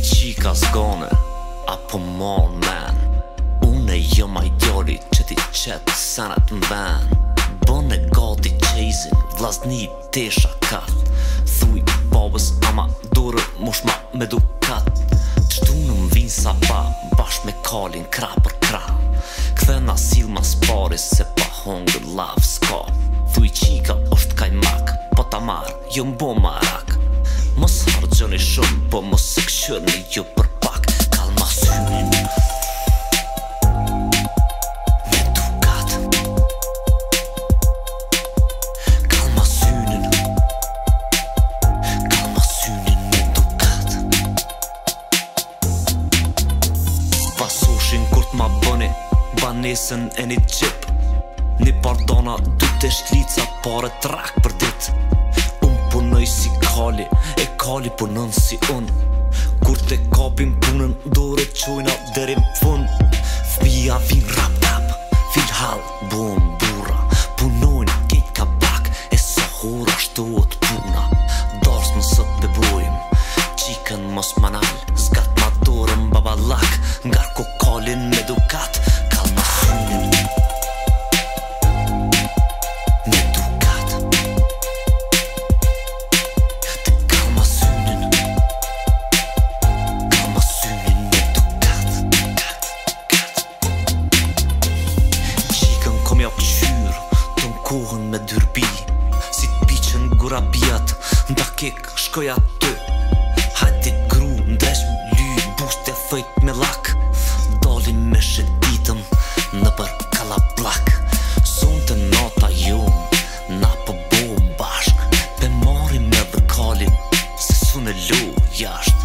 chica gone apo more man Une jo majori që ti qëtë sanat në ban Bën e gati qezin, vlasni te kat Thuj babës ama durë mush ma me dukat Qëtu në më vinë sa pa, bashkë me kalin kra për kra Këthe në asil mas pari se pa hongër lavë s'ka Thuj qika është kajmak, po ta marë, jo mbo marak Mos hargjoni shumë, po mos e këshërni ju për Pasushin Banesën e një qip Një pardona du të shlica Pare trak për dit Unë punoj si kali E kali punon si unë Kur të kapim punën Dore të qojnë atë dherim fund Fëpia vin rap tap Fil hal bon burra Punojnë kejt ka pak E sa hura shtuot puna Dorës në sot dhe Qikën mos manal Zgat ma dorën babalak Nga kokalin me dukat kohën me dyrbi Si t'piqen gura bjat, nda kek shkoj aty Hajti gru, ndresh më ly, busht e fejt me lak Dalim me shetitëm, në për kala plak Sun të nata jun, na po bo bashk Pe marim edhe kalim, se sun e lu jasht